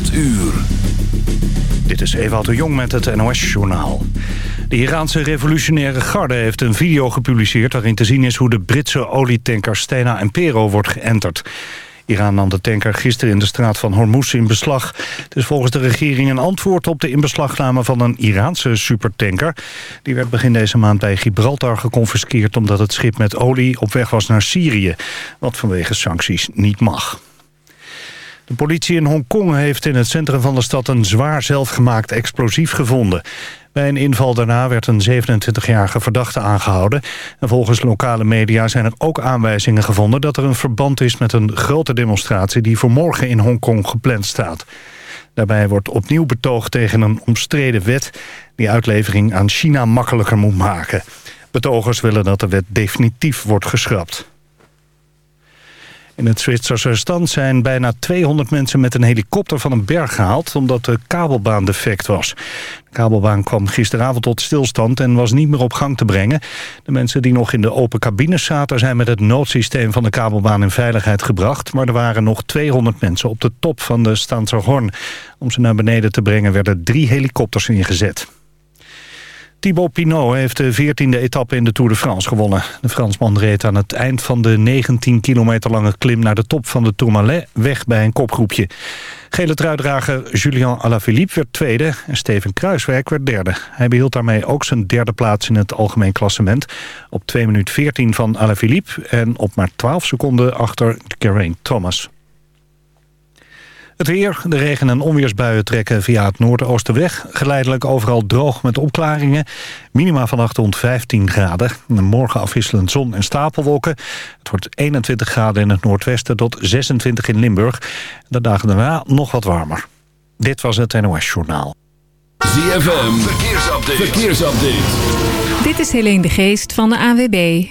8 uur. Dit is Ewout de Jong met het NOS-journaal. De Iraanse revolutionaire garde heeft een video gepubliceerd... waarin te zien is hoe de Britse olietanker Stena Impero wordt geënterd. Iran nam de tanker gisteren in de straat van Hormuz in beslag. Het is volgens de regering een antwoord op de inbeslagname van een Iraanse supertanker. Die werd begin deze maand bij Gibraltar geconfiskeerd... omdat het schip met olie op weg was naar Syrië. Wat vanwege sancties niet mag. De politie in Hongkong heeft in het centrum van de stad een zwaar zelfgemaakt explosief gevonden. Bij een inval daarna werd een 27-jarige verdachte aangehouden. En volgens lokale media zijn er ook aanwijzingen gevonden... dat er een verband is met een grote demonstratie... die voor morgen in Hongkong gepland staat. Daarbij wordt opnieuw betoogd tegen een omstreden wet... die uitlevering aan China makkelijker moet maken. Betogers willen dat de wet definitief wordt geschrapt. In het Zwitserse stand zijn bijna 200 mensen met een helikopter van een berg gehaald... omdat de kabelbaan defect was. De kabelbaan kwam gisteravond tot stilstand en was niet meer op gang te brengen. De mensen die nog in de open cabines zaten... zijn met het noodsysteem van de kabelbaan in veiligheid gebracht... maar er waren nog 200 mensen op de top van de Stanzerhorn. Om ze naar beneden te brengen werden drie helikopters ingezet. Thibaut Pinot heeft de 14e etappe in de Tour de France gewonnen. De Fransman reed aan het eind van de 19 kilometer lange klim... naar de top van de Tourmalet weg bij een kopgroepje. Gele truidrager Julian Alaphilippe werd tweede... en Steven Kruiswijk werd derde. Hij behield daarmee ook zijn derde plaats in het algemeen klassement... op 2 minuut 14 van Alaphilippe... en op maar 12 seconden achter Geraint Thomas. Het weer, de regen- en onweersbuien trekken via het noordoosten weg. Geleidelijk overal droog met opklaringen. Minima vannacht rond 15 graden. Morgen afwisselend zon en stapelwolken. Het wordt 21 graden in het noordwesten tot 26 in Limburg. De dagen daarna nog wat warmer. Dit was het NOS Journaal. ZFM, verkeersupdate. verkeersupdate. Dit is Helene de Geest van de AWB.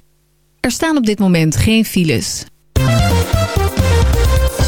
Er staan op dit moment geen files.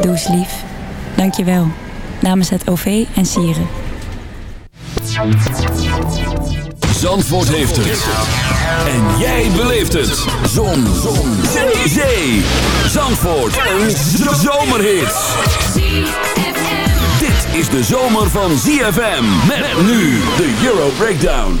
Doe eens lief. Dank je wel. Namens het OV en Sieren. Zandvoort heeft het. En jij beleeft het. Zon. Zon. Zee. Zee. Zandvoort. Een zomerhit. Dit is de zomer van ZFM. Met nu de Euro Breakdown.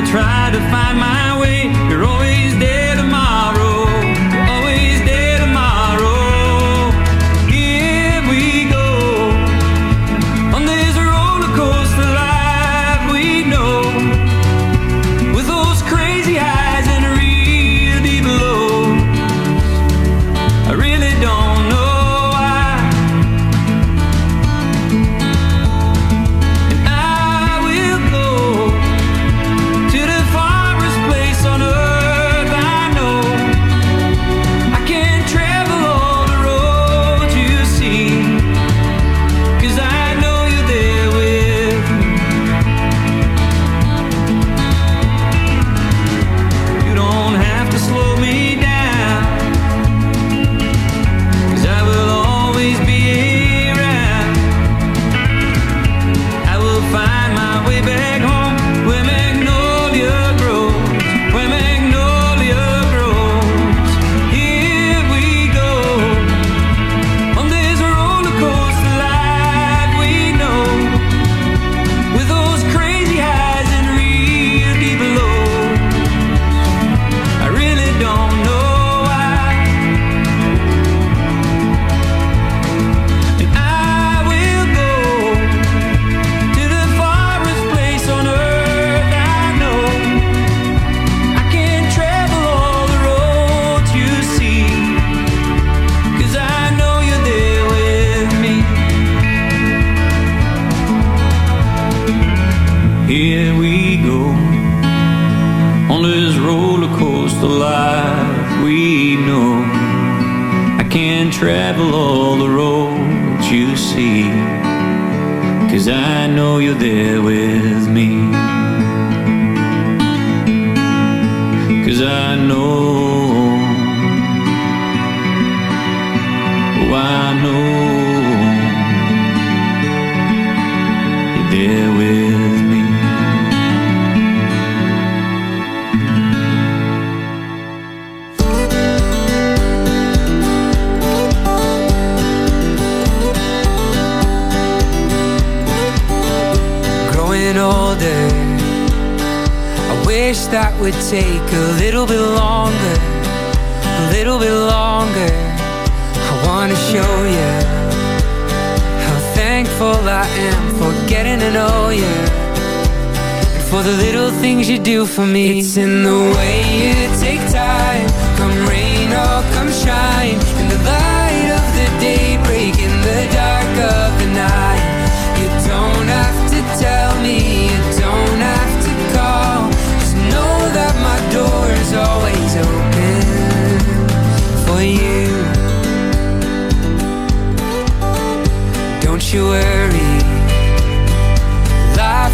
still try to find my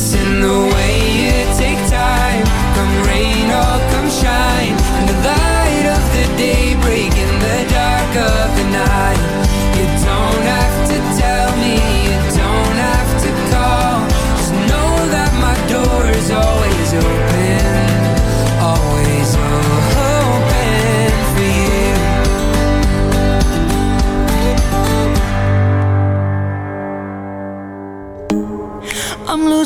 It's in the way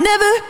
never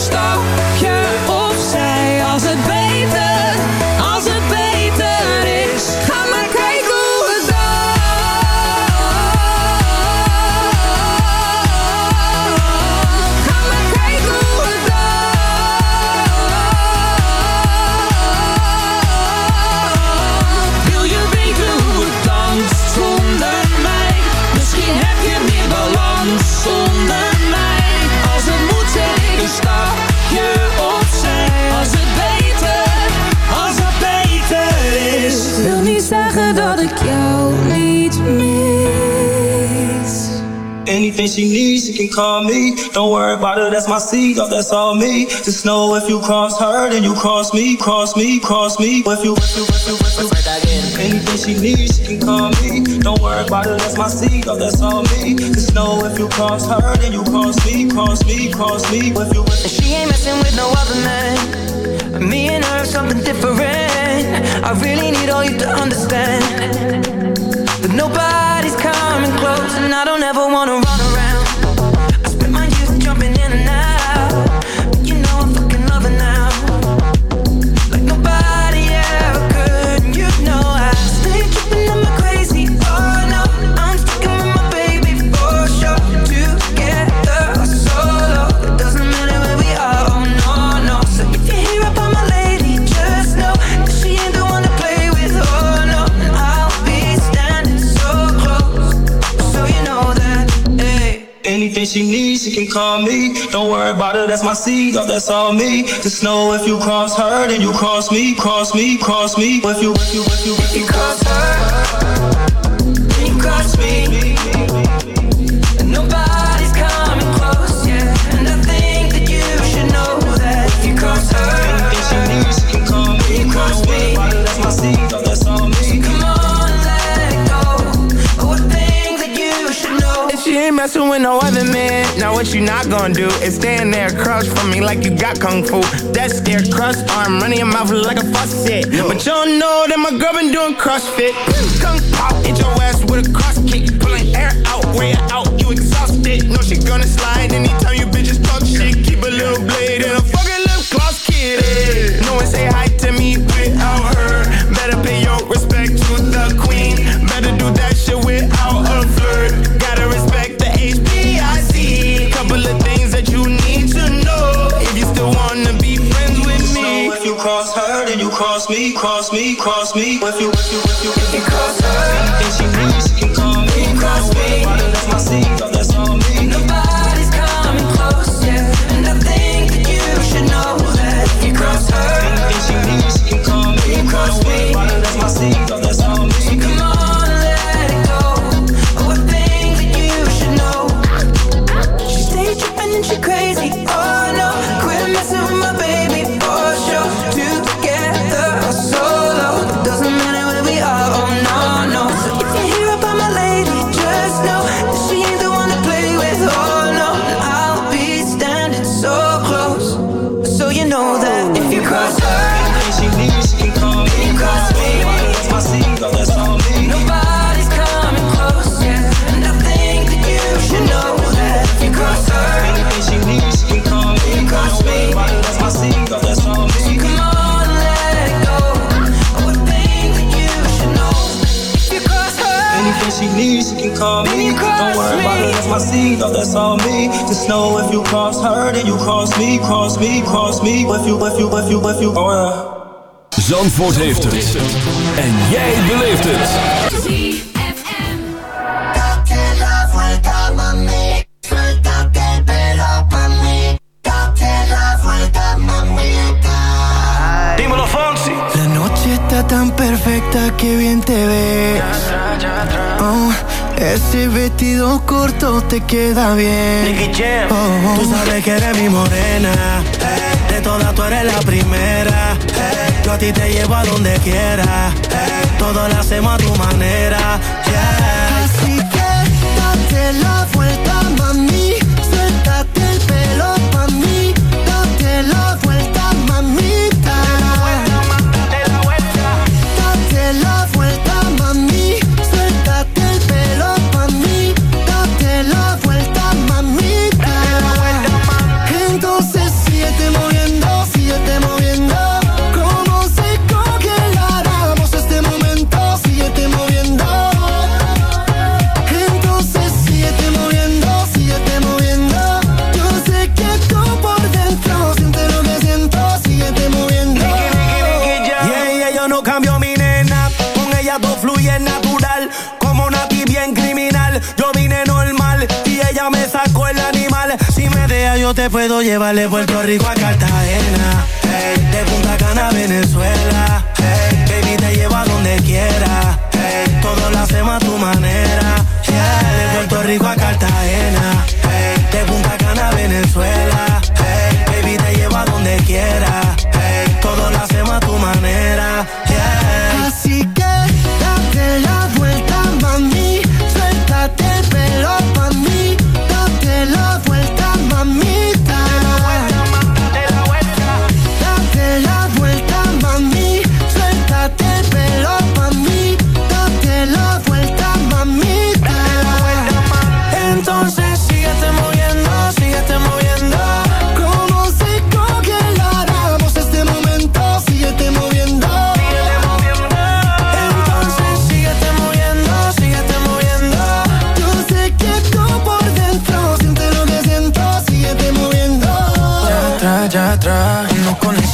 stop. Anything she needs, she can call me. Don't worry about it, that's my seed, oh, that's all me. Just know if you cross her, then you cross me, cross me, cross me. If you, if you, if you, if you, if anything she needs, she can call me. Don't worry about it, that's my seed, oh, that's all me. Just know if you cross her, then you cross me, cross me, cross me. If you, if She ain't messing with no other man. Me and her, something different. I really need all you to understand. But nobody's coming close, and I don't ever wanna run around. She needs, she can call me. Don't worry about it, that's my seed, oh, that's all me. Just know if you cross her, then you cross me, cross me, cross me. If you, if you, if you, if you cross her, Then you cross me. And nobody's coming close, yeah. And I think that you should know that if you cross her, anything she needs, she can call me. cross me. Don't worry about it, that's my seed, oh, that's all me. Come on, let go. I think that you should know? If she ain't messing with no other man. Now what you not gonna do is stand there crouch for me like you got kung fu. That stare crust arm running your mouth like a faucet. But you don't know that my girl been doing CrossFit. Kung pop, hit your ass with a cross kick. Pulling air out, way out, you exhausted. No, she gonna slide anytime you bitches talk shit. Keep a little blade and a Zandvoort heeft het. En jij beleeft het. Dímelo, Fonsi. La noche está tan perfecta que bien te ves. Oh, ese vestido corto te queda bien. Nicky Jam. Oh, tú sabes que eres mi morena. De todas tú eres la primera. A ti te llevo a donde quiera. eh, Todo lo hacemos a tu manera. yeah. Así que date la vuelta, mami. Suéltate el pelo, mami. Date la vuelta, te puedo llevar de Puerto Rico a Cartagena. De Punta Cana a Venezuela. Baby te llevo a donde quiera. Hey, Todo lo hacemos a tu manera. De Puerto Rico a Cartagena. De Punta Cana a Venezuela. Baby te llevo a donde quiera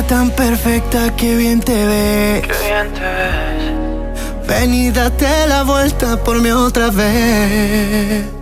tan perfecta que bien te ves. Qué bien te ves. Ven y date la vuelta por mí otra vez.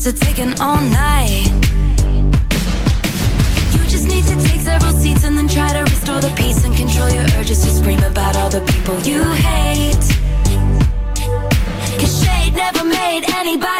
us to take an all night. You just need to take several seats and then try to restore the peace and control your urges to scream about all the people you hate. Cause shade never made anybody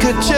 could change.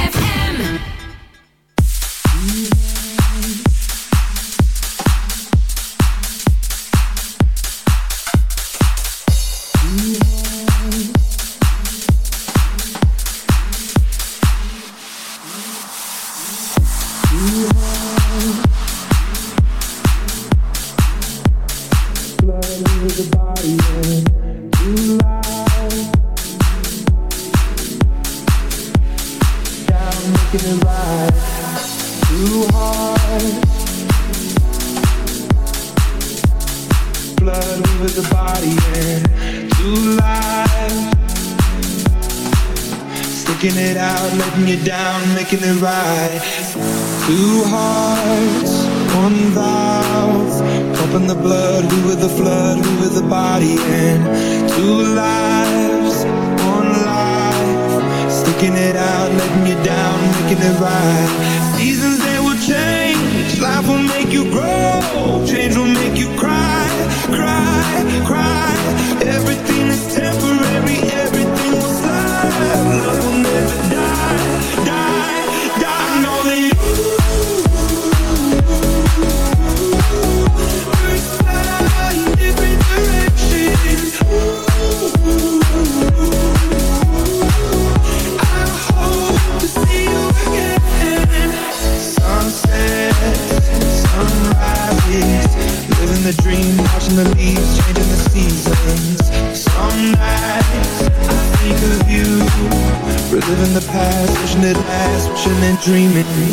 right. Two hearts, one vow. pumping the blood. We were the flood, we were the body, and two lives, one life, sticking it out, letting you down, making it right. Seasons they will change, life will make you grow, change will make you cry, cry, cry. Everything is temporary, everything will slide. it.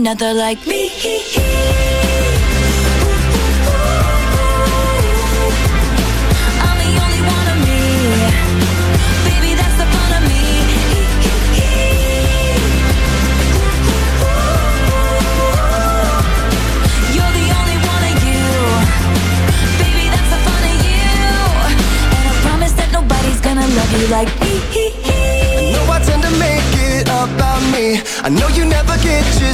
another like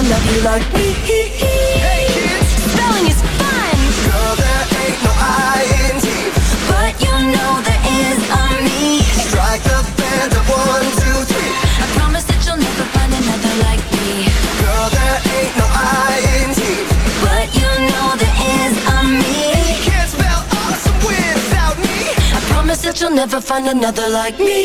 gonna love you like me. Hey kids, spelling is fun. Girl, there ain't no I in T, but you know there is a me. Strike the band of one, two, three. I promise that you'll never find another like me. Girl, there ain't no I in T, but you know there is a me. You can't spell awesome without me. I promise that you'll never find another like me.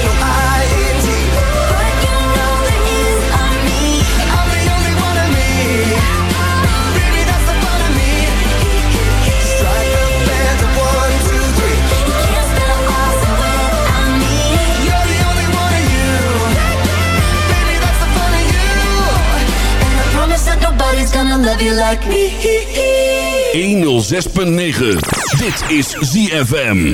love you like me. E 106.9. Dit is ZFM.